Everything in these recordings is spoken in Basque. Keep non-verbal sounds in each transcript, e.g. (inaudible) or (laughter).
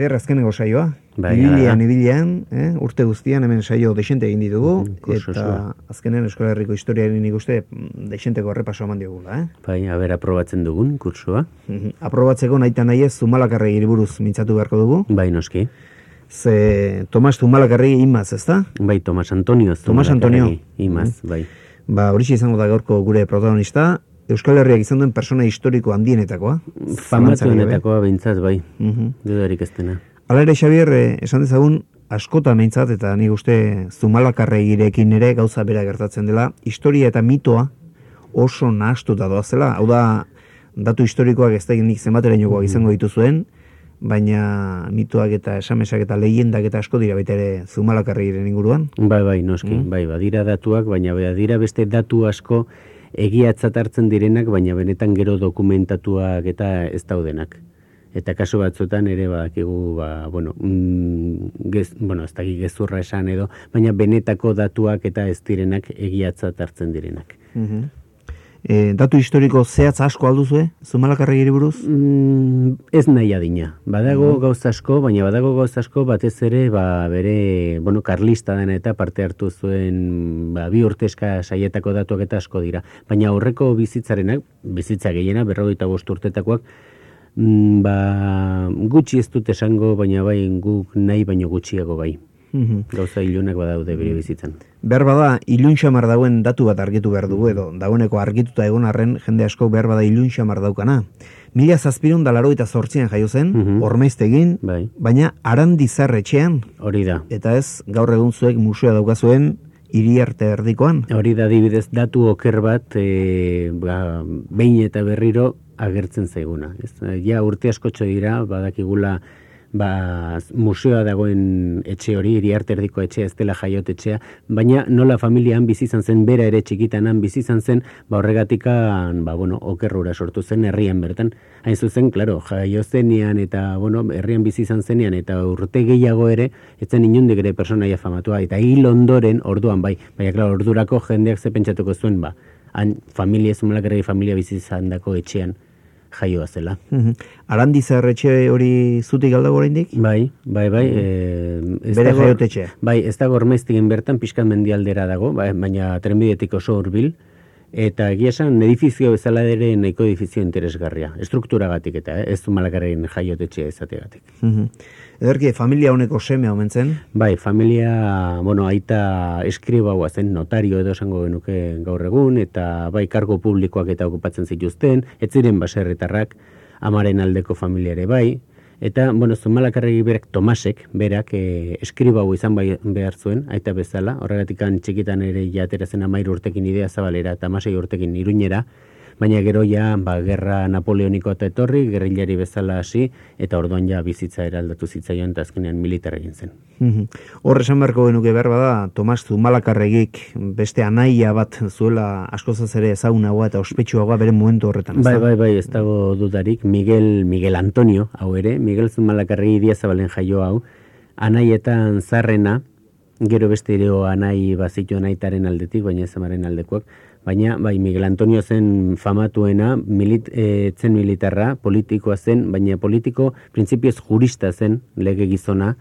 Eder, azkeneko saioa. Bai, Ibilian, ibilian, eh? urte guztian hemen saio desente egin ditugu, kurso eta azkenen Euskal Herriko historiari nik uste mm, desenteko errepaso eman diogula, eh? Bai, haber aprobatzen dugun kursoa. Mhm. Aprobatzeko naita nahi ez Zumalakarregi buruz mintzatu beharko dugu, Bai, noski. ze Tomas Zumalakarregi imaz, ezta? Bai, Tomas Antonio. Tomas Antonio. Imaz, bai. Ba, hori izango da gaurko gure protagonista, Euskal Herriak izan duen persona historiko handienetakoa. Famatuenetakoa behintzat, bai. Mhm. Dudarik ez dena. Hala ere, Xabier, eh, esan dezagun, askotan meintzat, eta nik uste zumalakarregirekin ere gauza bera gertatzen dela, historia eta mitoa oso nahastuta doazela. Hau da, datu historikoak ez da nik zenbaterainokoak izango dituzuen, baina mitoak eta esamesak eta lehiendak eta asko dira baita ere zumalakarregiren inguruan. Bai, bai, noski. Mm. Bai, badira datuak, baina badira beste datu asko egiatzat hartzen direnak, baina benetan gero dokumentatuak eta ez daudenak. Eta kasu batzuetan ere badakigu, ba, bueno, mm, gez, bueno, ez dakik gezurra esan edo, baina benetako datuak eta ez direnak egiatzat hartzen direnak. E, datu historiko zehatz asko alduzue, zumalakarregiri buruz? Mm, ez nahi adina. Badago gauza asko, baina badago gauza asko batez ere ba, bere, bueno, karlista dena eta parte hartu zuen ba, bi urteska saietako datuak eta asko dira. Baina aurreko bizitzarenak, bizitza gehiena, berrogeita bost urtetakoak, mm, ba, gutxi ez dut esango, baina bai guk nahi baino gutxiago bai. Mhm. Gauza ilunak badaude bere bizitzan. Behar bada, ilun xamar dauen datu bat argitu behar dugu edo, dagoeneko argituta egon arren, jende asko behar bada ilun xamar daukana. Mila zazpirun da laro eta zortzian jaio zen, Mhm. ormeiztegin, Bai, baina arandizar etxean, hori da. eta ez gaur egun zuek musea daukazuen hiri arte erdikoan. Hori da adibidez datu oker bat e, ba, behin eta berriro agertzen zaiguna. Ez? Ja urte askotxo dira, badakigula ba, museoa dagoen etxe hori, iriarte erdiko etxea, ez dela jaiot etxea, baina nola familian bizi izan zen, bera ere txikitanan bizi izan zen, ba horregatikan, ba, bueno, okerrura sortu zen herrian bertan. Hain zuzen, claro, jaio zenean eta, bueno, herrian bizi izan zenean eta urte gehiago ere, etzen inundik ere personaia famatua, eta hil ondoren, orduan bai, baina, claro, ordurako jendeak ze pentsatuko zuen, ba, han familia, zumalakarri familia bizi izan dako etxean jaioa zela. Arandizar etxe hori zutik aldago oraindik? Bai, bai, bai. E, ez Bere jaiotetxea. Bai, ez dago ormaiztigen bertan pixkan mendialdera dago, bai, baina trenbidetik oso hurbil eta egia esan edifizio bezala ere nahiko edifizio interesgarria. Estrukturagatik eta, eh, ez zumalakarren jaiotetxea izategatik. Mhm. Ederki, familia honeko semea omen zen, Bai, familia, bueno, aita eskribaua zen, notario edo esango genuke gaur egun, eta bai, kargo publikoak eta okupatzen zituzten, ez ziren baserritarrak, amaren aldeko familia ere bai, eta, bueno, zumalakarregi berak, Tomasek, berak, e, eskribau izan bai behar zuen, aita bezala, horregatikan txikitan ere jatera zen amairu urtekin idea zabalera, eta amasei urtekin iruñera, baina gero ja, ba, gerra napoleoniko eta etorri, gerrilari bezala hasi, eta orduan ja bizitza eraldatu zitzaion, eta azkenean militar egin zen. Mhm. Hor esan beharko genuke behar bada, Tomas Zumalakarregik beste anaia bat zuela askozaz ere ezagunagoa eta ospetsuagoa bere momentu horretan. Bai, bai, bai, ez dago dudarik, Miguel, Miguel Antonio, hau ere, Miguel Zumalakarregi Diazabalen jaio hau, anaietan zarrena, gero beste ere anai bazitu anaitaren aldetik, baina ez amaren aldekoak, baina bai Miguel Antonio zen famatuena, milit, e, zen militarra, politikoa zen, baina politiko printzipioz jurista zen, lege gizona,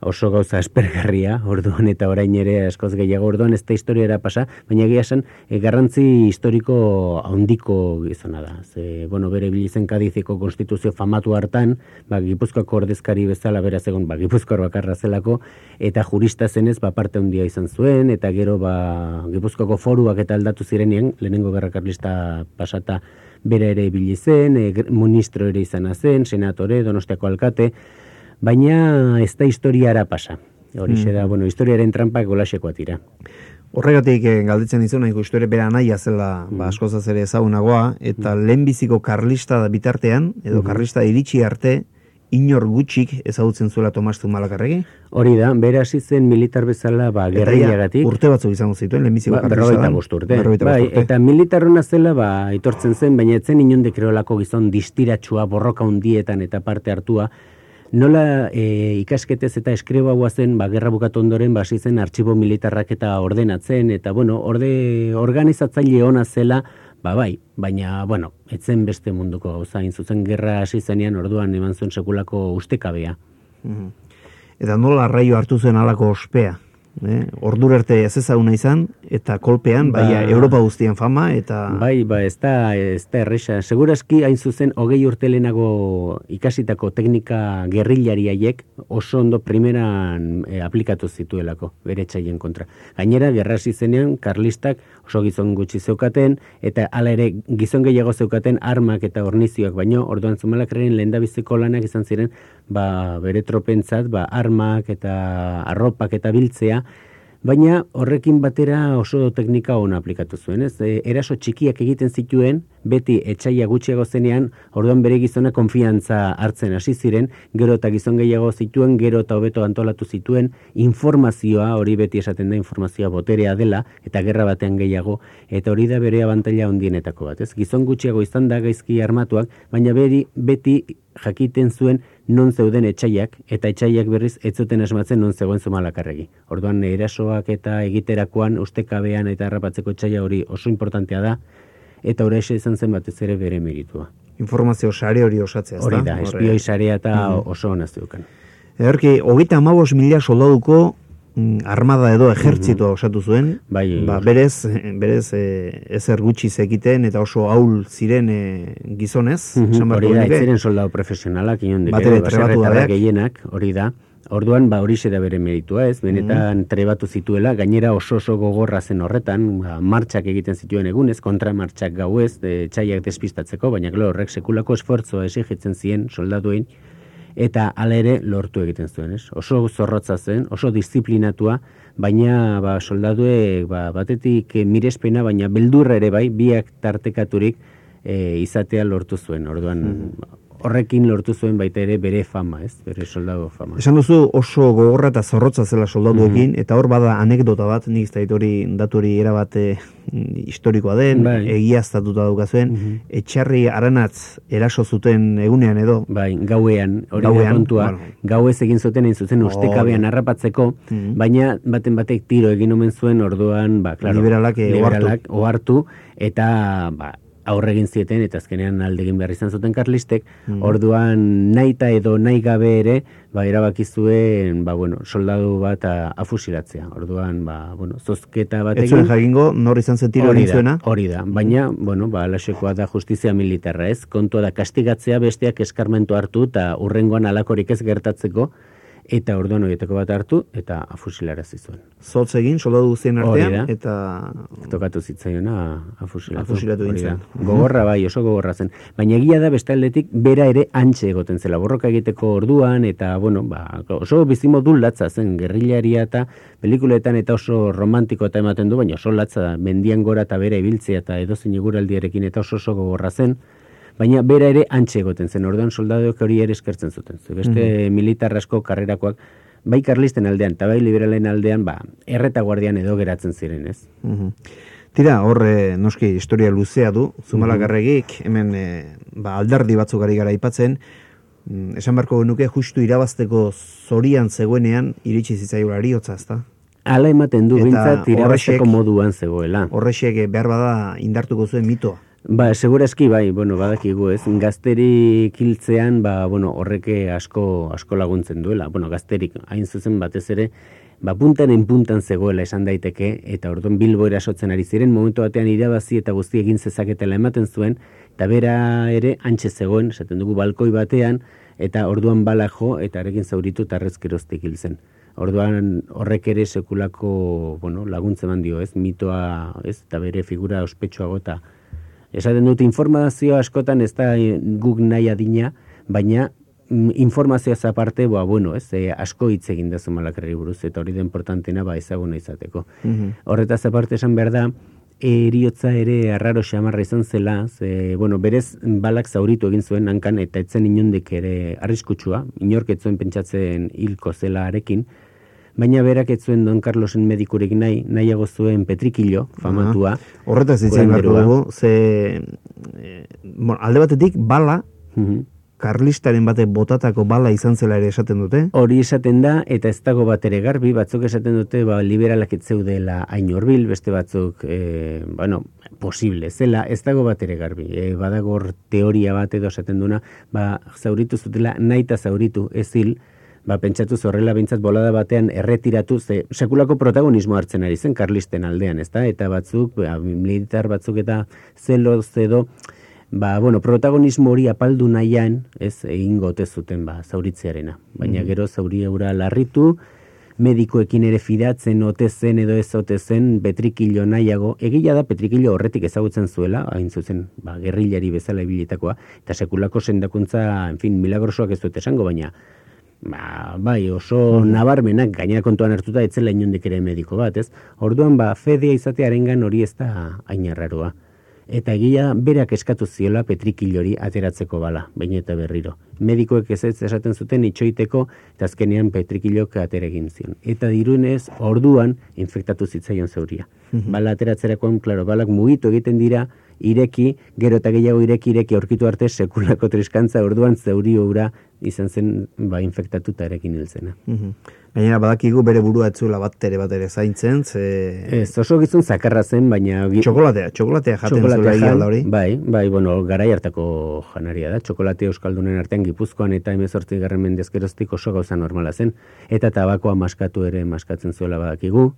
oso gauza espergarria, orduan eta orain ere askoz gehiago orduan ez da historiara pasa, baina egia esan e, garrantzi historiko handiko gizona da. Ze, bueno, bere bilizen kadiziko konstituzio famatu hartan, ba, Gipuzkoako ordezkari bezala beraz egon, ba, Gipuzkoar bakarra zelako, eta jurista zenez, ba, parte handia izan zuen, eta gero, ba, Gipuzkoako foruak eta aldatu zirenean, lehenengo gerra karlista pasata bere ere ibili zen, e, ministro ere izana zen, senatore, donostiako alkate, baina ez da historiara pasa. Horixe da, bueno, historiaren trampak golaxekoa tira. Horregatik eh, galdetzen dizu nahiko historia bere anaia zela ba, askozaz ere ezagunagoa, eta lehenbiziko karlista da bitartean, edo karlista iritsi arte, inor gutxik ezagutzen zuela Tomas Zumalakarregi. Hori da, bere hasi zen militar bezala ba, gerriagatik. urte batzuk izango zituen, lehenbiziko Ba, bost urte. Bai, eta militarrona zela, ba, etortzen zen, baina etzen inondik kreolako gizon distiratsua, borroka hundietan eta parte hartua. Nola e, ikasketez eta eskriba zen, ba, gerra bukatu ondoren, ba, zen artxibo militarrak eta ordenatzen, eta, bueno, orde organizatzaile ona zela, ba, bai, baina, bueno, etzen beste munduko gauza, zuzen gerra hasi zenean orduan eman zuen sekulako ustekabea. Mhm. Eta nola arraio hartu zuen alako ospea. Eh? Ordura arte ez ezaguna izan, eta kolpean, Ba- baina Europa guztien fama, eta... Bai, ba, ez da, ez da erresa. Segurazki, hain zuzen, hogei urte lehenago ikasitako teknika gerrilari haiek oso ondo primeran e, aplikatu zituelako, bere etxaien kontra. Gainera, gerra zenean, karlistak oso gizon gutxi zeukaten, eta hala ere gizon gehiago zeukaten armak eta ornizioak, baino, orduan zumalakraren lehendabiziko lanak izan ziren, ba, bere tropentzat, ba, armak eta arropak eta biltzea, Baina horrekin batera oso teknika ona aplikatu zuen, ez? E, eraso txikiak egiten zituen, beti etxaia gutxiago zenean, orduan bere gizona konfiantza hartzen hasi ziren, gero eta gizon gehiago zituen, gero eta hobeto antolatu zituen, informazioa, hori beti esaten da informazioa boterea dela, eta gerra batean gehiago, eta hori da bere abantaila ondienetako bat, ez? Gizon gutxiago izan da gaizki armatuak, baina beri, beti jakiten zuen non zeuden etxaiak, eta etxaiak berriz ez zuten asmatzen non zegoen zumalakarregi. Orduan erasoak eta egiterakoan ustekabean eta harrapatzeko etxaia hori oso importantea da, eta hori izan zen batez ere bere meritua. Informazio sare hori osatzea, Hori da, Horre- espioi sarea eta oso ona zeukan. Ederki, hogeita amabos mila soldaduko armada edo ejertzitoa osatu zuen, Bai, ba, berez, berez e, ezer gutxi zekiten eta oso ahul ziren e, gizonez, Mhm, esan beharko Hori da, ez genuke. ziren soldado profesionalak, inondik, Batere ere, trebatu gehienak, hori da. Orduan, ba, hori da bere meritua, ez? Benetan trebatu zituela, gainera oso oso gogorra zen horretan, ba, martxak egiten zituen egunez, kontramartxak gauez, de, txaiak despistatzeko, baina gero horrek sekulako esfortzoa esigitzen zien soldaduin, eta hala ere lortu egiten zuen, ez? Oso zorrotza zen, oso disiplinatua, baina ba, soldaduek ba, batetik eh, mirespena, baina beldurra ere bai, biak tartekaturik e, izatea lortu zuen. Orduan, horrekin lortu zuen baita ere bere fama, ez? Bere soldadu fama. Esan duzu oso gogorra eta zorrotza zela soldaduekin, eta hor bada anekdota bat, nik ez da hori datu hori erabat eh, historikoa den, Bai. egiaztatuta daukazuen, etxarri aranatz eraso zuten egunean edo, Bai, gauean, hori Gauean, kontua, bueno. gauez egin zuten egin zuten ustekabean Hori. harrapatzeko, Mhm. baina baten batek tiro egin omen zuen orduan, ba, claro, Liberalak, liberalak ohartu, eta ba, aurre egin zieten, eta azkenean alde egin behar izan zuten karlistek, Mhm. orduan naita edo nahi gabe ere, ba, erabaki zuen, ba, bueno, soldadu bat a, afusilatzea. Orduan, ba, bueno, zozketa bat ez egin, jakingo, nor izan zen tiro zuena, hori da, baina, bueno, ba, alaxekoa da justizia militarra ez, kontua da kastigatzea besteak eskarmentu hartu eta urrengoan alakorik ez gertatzeko, eta orduan horietako bat hartu eta afusilarazi zuen. zotz egin, soldadu guztien artean, eta Tokatu zitzaiona afusilatu. Afusilatu. Gogorra bai, oso gogorra zen. Baina egia da beste aldetik bera ere antxe egoten zela borroka egiteko orduan eta bueno, ba, oso bizimodu latza zen gerrilaria eta pelikuletan eta oso romantiko eta ematen du, baina oso latza mendian gora eta bera ibiltzea eta edozein eguraldiarekin eta oso oso gogorra zen. Baina bera ere antxe egoten zen, orduan soldadoek hori ere eskertzen zuten. Ze Beste militar asko karrerakoak, bai karlisten aldean eta bai liberalen aldean, ba, erreta guardian edo geratzen ziren, ez? Mhm. Tira, hor, eh, noski, historia luzea du, Zumalagarregik, hemen eh, ba, aldardi batzuk ari gara aipatzen, mm, esan beharko genuke justu irabazteko zorian zegoenean iritsi zitzaiola eriotza, ezta? Hala ematen du, bintzat irabazteko moduan zegoela. Horrexek eh, behar bada indartuko zuen mitoa. Ba, segurazki bai, bueno, badakigu ez, gazterik hiltzean, ba, bueno, horreke asko, asko laguntzen duela. Bueno, gazterik, hain zuzen batez ere, ba, puntan en puntan zegoela esan daiteke, eta orduan bilbo erasotzen ari ziren, momentu batean irabazi eta guzti egin zezaketela ematen zuen, eta bera ere antxe zegoen, esaten dugu balkoi batean, eta orduan bala jo, eta arekin zauritu eta arrezkeroztik hil zen. Orduan horrek ere sekulako bueno, laguntze eman dio, ez, mitoa, ez, eta bere figura ospetsuago eta Esaten dut informazio askotan ez da eh, guk nahi adina, baina mm, informazioaz aparte, ba, bueno, ez, eh, asko hitz egin da zumalakarri buruz, eta hori da importantena ba, ezaguna izateko. Mhm. Horretaz aparte esan behar da, eriotza ere arraro xamarra izan zela, ze, bueno, berez balak zauritu egin zuen hankan eta etzen inundik ere arriskutsua, inork etzuen pentsatzen hilko zela arekin, baina berak ez zuen Don Carlosen medikurek nahi, nahiago zuen Petrikilo, famatua. Aha. Horretaz izan beharko Gorenberua. dugu, ze, eh, bueno, alde batetik, bala, Mhm. karlistaren bate botatako bala izan zela ere esaten dute. Hori esaten da, eta ez dago bat ere garbi, batzuk esaten dute, ba, liberalak ez zeudela hain hurbil, beste batzuk, e, bueno, posible, zela, ez dago bat ere garbi. E, badago hor teoria bat edo esaten duna, ba, zauritu zutela, nahi eta zauritu, ez hil, ba, pentsatu zorrela bintzat bolada batean erretiratu, ze sekulako protagonismo hartzen ari zen karlisten aldean, ezta? Eta batzuk, ba, militar batzuk eta zelo edo, ba, bueno, protagonismo hori apaldu nahian, ez, egin gote zuten, ba, zauritzearena. Baina gero zauri eura larritu, medikoekin ere fidatzen ote zen edo ez ote zen Petrikilo nahiago. Egia da Petrikilo horretik ezagutzen zuela, hain zuzen, ba, gerrilari bezala ibilitakoa, eta sekulako sendakuntza, en fin, milagrosoak ez dut esango, baina ba, bai, oso nabarmenak gainera kontuan hartuta etzela inondik ere mediko bat, ez? Orduan, ba, fedea izatearengan hori ez da hain arraroa. Eta egia berak eskatu ziola Petrikilori ateratzeko bala, baina eta berriro. Medikoek ez ez esaten zuten itxoiteko, eta azkenean Petrikilok atera egin zion. Eta dirunez, orduan, infektatu zitzaion zauria. Bala ateratzerakoan, klaro, balak mugitu egiten dira, ireki, gero eta gehiago ireki, ireki aurkitu arte sekulako triskantza, orduan zauri ura izan zen, ba, infektatuta erekin hil zena. Mhm. Gainera badakigu bere burua etzuela bat ere bat ere zaintzen, ze... Ez, oso gizun zakarra zen, baina... Txokolatea, txokolatea jaten Txokolatea da hori. Bai, bai, bueno, garai hartako janaria da. Txokolate euskaldunen artean Gipuzkoan eta 18 garren mendez geroztik oso gauza normala zen. Eta tabakoa maskatu ere maskatzen zuela badakigu.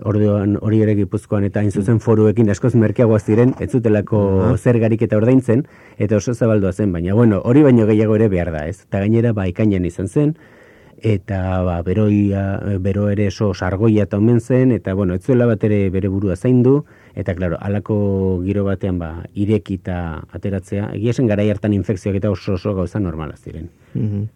Orduan hori ere Gipuzkoan eta hain zuzen foruekin askoz merkeagoa ziren, ez zutelako zergarik eta ordaintzen, eta oso zabaldua zen, baina bueno, hori baino gehiago ere behar da, ez? Eta gainera ba ikainan izan zen, eta ba, beroia, bero ere oso sargoia eta omen zen, eta bueno, ez zuela bat ere bere burua zaindu, eta claro, halako giro batean ba, ireki eta ateratzea, egia zen garai hartan infekzioak eta oso oso gauza normala ziren. Mhm.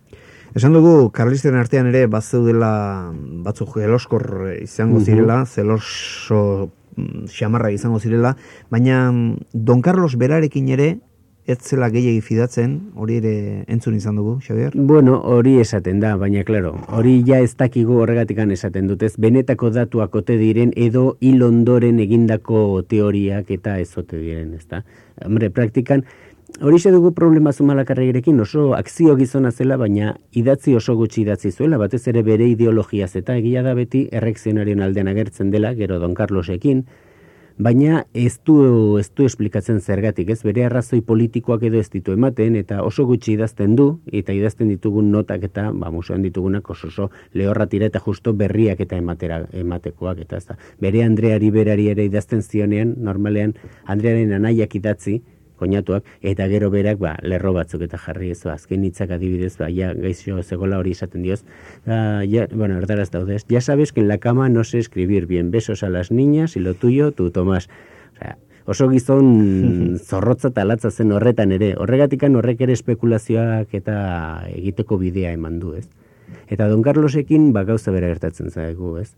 Esan dugu, karlisten artean ere bazeudela batzuk eloskor izango Mhm. zirela, zeloso mm, xamarra izango zirela, baina mm, Don Carlos berarekin ere ez zela gehiagi fidatzen, hori ere entzun izan dugu, Xavier? Bueno, hori esaten da, baina claro, hori ja ez dakigu horregatikan esaten dutez, benetako datuak ote diren edo hil ondoren egindako teoriak eta ez ote diren, ezta? Hombre, praktikan, hori dugu problema zumalakarregirekin oso akzio gizona zela, baina idatzi oso gutxi idatzi zuela, batez ere bere ideologiaz eta egia da beti errekzionarien aldean agertzen dela, gero Don Carlosekin, baina ez du, ez du esplikatzen zergatik, ez bere arrazoi politikoak edo ez ditu ematen, eta oso gutxi idazten du, eta idazten ditugun notak eta, ba, museoan ditugunak oso oso lehorratira eta justo berriak eta ematera, ematekoak, eta ez da. Bere Andreari berari ere idazten zionean, normalean Andrearen anaiak idatzi, koinatuak, eta gero berak, ba, lerro batzuk eta jarri ez, ba, azken hitzak adibidez, ba, ja, gaixo zegola hori esaten dioz, ah, ya, bueno, erdaraz daudez, ya sabes que en la cama no sé escribir bien, besos a las niñas y lo tuyo, tu Tomás. O sea, oso gizon (laughs) zorrotza eta latza zen horretan ere, horregatikan horrek ere espekulazioak eta egiteko bidea eman du, ez? Eta Don Carlosekin, ba, gauza bera gertatzen zaigu, ez?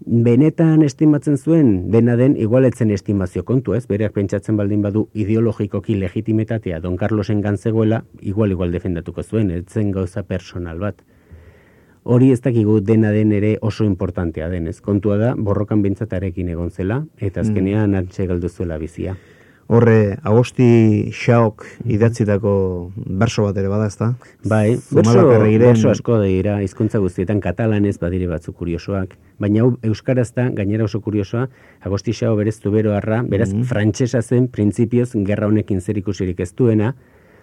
Benetan estimatzen zuen, dena den igualetzen estimazio kontu, ez? Bereak pentsatzen baldin badu ideologikoki legitimitatea Don Carlosen gantzegoela, igual igual defendatuko zuen, ez zen gauza personal bat. Hori ez dakigu dena den ere oso importantea denez. Kontua da, borrokan bintzatarekin egon zela, eta azkenean antxe galdu zuela bizia. Horre, agosti xaok idatzitako berso bat ere bada, ezta? Bai, berso, berso asko dira, hizkuntza guztietan katalanez badire batzuk kuriosoak, baina hau euskaraz da, gainera oso kuriosoa, agosti xao berez bero harra, beraz frantsesa zen, printzipioz, gerra honekin zer ikusirik ez duena,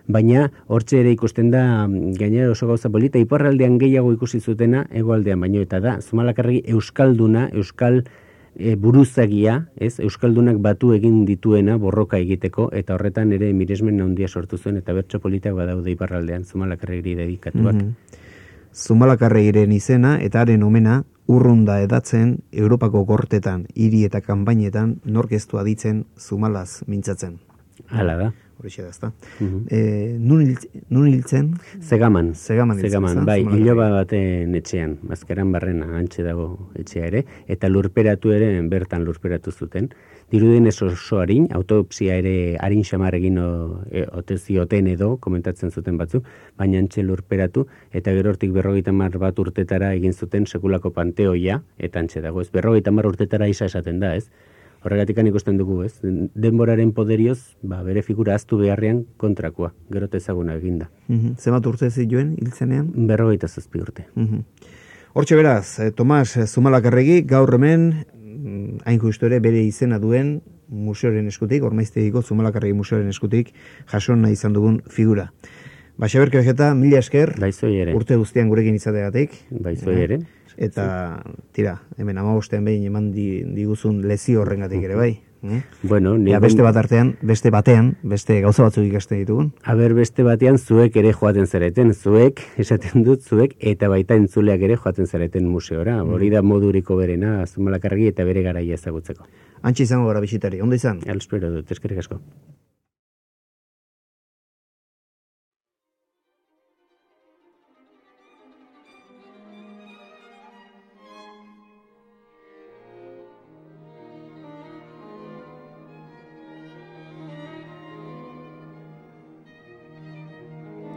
baina hortxe ere ikusten da mm, gainera oso gauza polita, iparraldean gehiago ikusi zutena, egoaldean baino eta da, zumalakarregi euskalduna, euskal e, buruzagia, ez, euskaldunak batu egin dituena borroka egiteko eta horretan ere miresmen handia sortu zuen eta bertso politak badaude iparraldean zumalakarregi dedikatuak. Mhm. Zumalakarregiren izena eta haren omena urrunda edatzen Europako gortetan, hiri eta kanpainetan nork ez du aditzen zumalaz mintzatzen. Hala da. Horixe da, ezta. Mhm. E, nun, hil, nun hiltzen? Zegaman. Zegaman Zegaman, bai, iloba baten etxean, mazkeran barrena, antxe dago etxea ere, eta lurperatu ere bertan lurperatu zuten. Dirudien ez oso harin, autopsia ere harin xamar egin e, ote zioten edo, komentatzen zuten batzu, baina antxe lurperatu, eta gero hortik berrogeita mar bat urtetara egin zuten sekulako panteoia, eta antxe dago, ez berrogeita mar urtetara isa esaten da, ez? Horregatik ikusten dugu, ez? Denboraren poderioz, ba, bere figura aztu beharrean kontrakoa, gero ezaguna eginda. Mhm. Zenbat urte zituen hiltzenean? Berrogeita zazpi urte. Mhm. Hortxe beraz, eh, Tomas Zumalakarregi gaur hemen mm, hain justu ere bere izena duen museoren eskutik, ormaiztegiko Zumalakarregi museoren eskutik jason nahi izan dugun figura. Baxaber Kerjeta, mila esker, Baizoi ere. urte guztian gurekin izategatik. Baizoi ere. Eta, tira, hemen amabostean behin eman di, diguzun lezio horrengatik ere bai. Eh? Bueno, ni Ja, beste bat artean, beste batean, beste gauza batzuk ikasten ditugun. Aber beste batean zuek ere joaten zareten, zuek, esaten dut zuek, eta baita entzuleak ere joaten zareten museora. Hori da moduriko berena, zumalakargi eta bere garaia ezagutzeko. Antxe izango gara bisitari, ondo izan? Al espero dut, eskerrik asko.